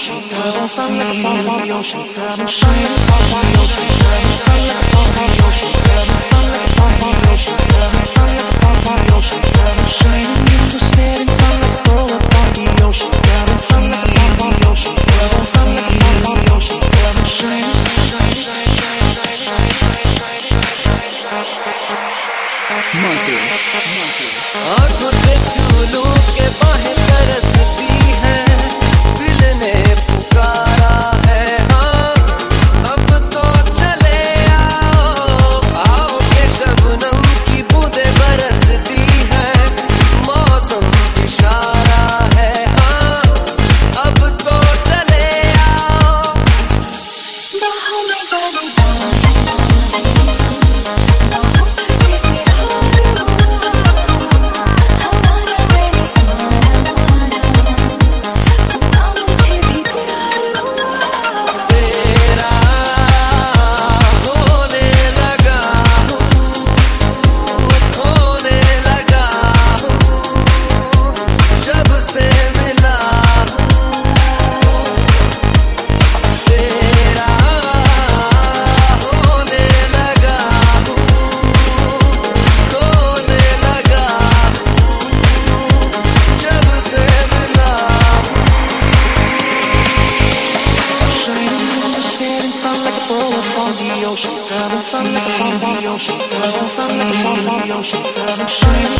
ocean, come from the bottom of the ocean, come and shine the bottom of the ocean, come from the bottom of the ocean, come from the bottom of the ocean, come from the bottom of the ocean, come and shine in the setting sun, the pearl upon the ocean, come from the bottom of the ocean, come from the bottom of the ocean, come and shine. Monsoon. Monsoon. आँखों से छू लूट के बाहें ocean, got me feeling the ocean, got me me.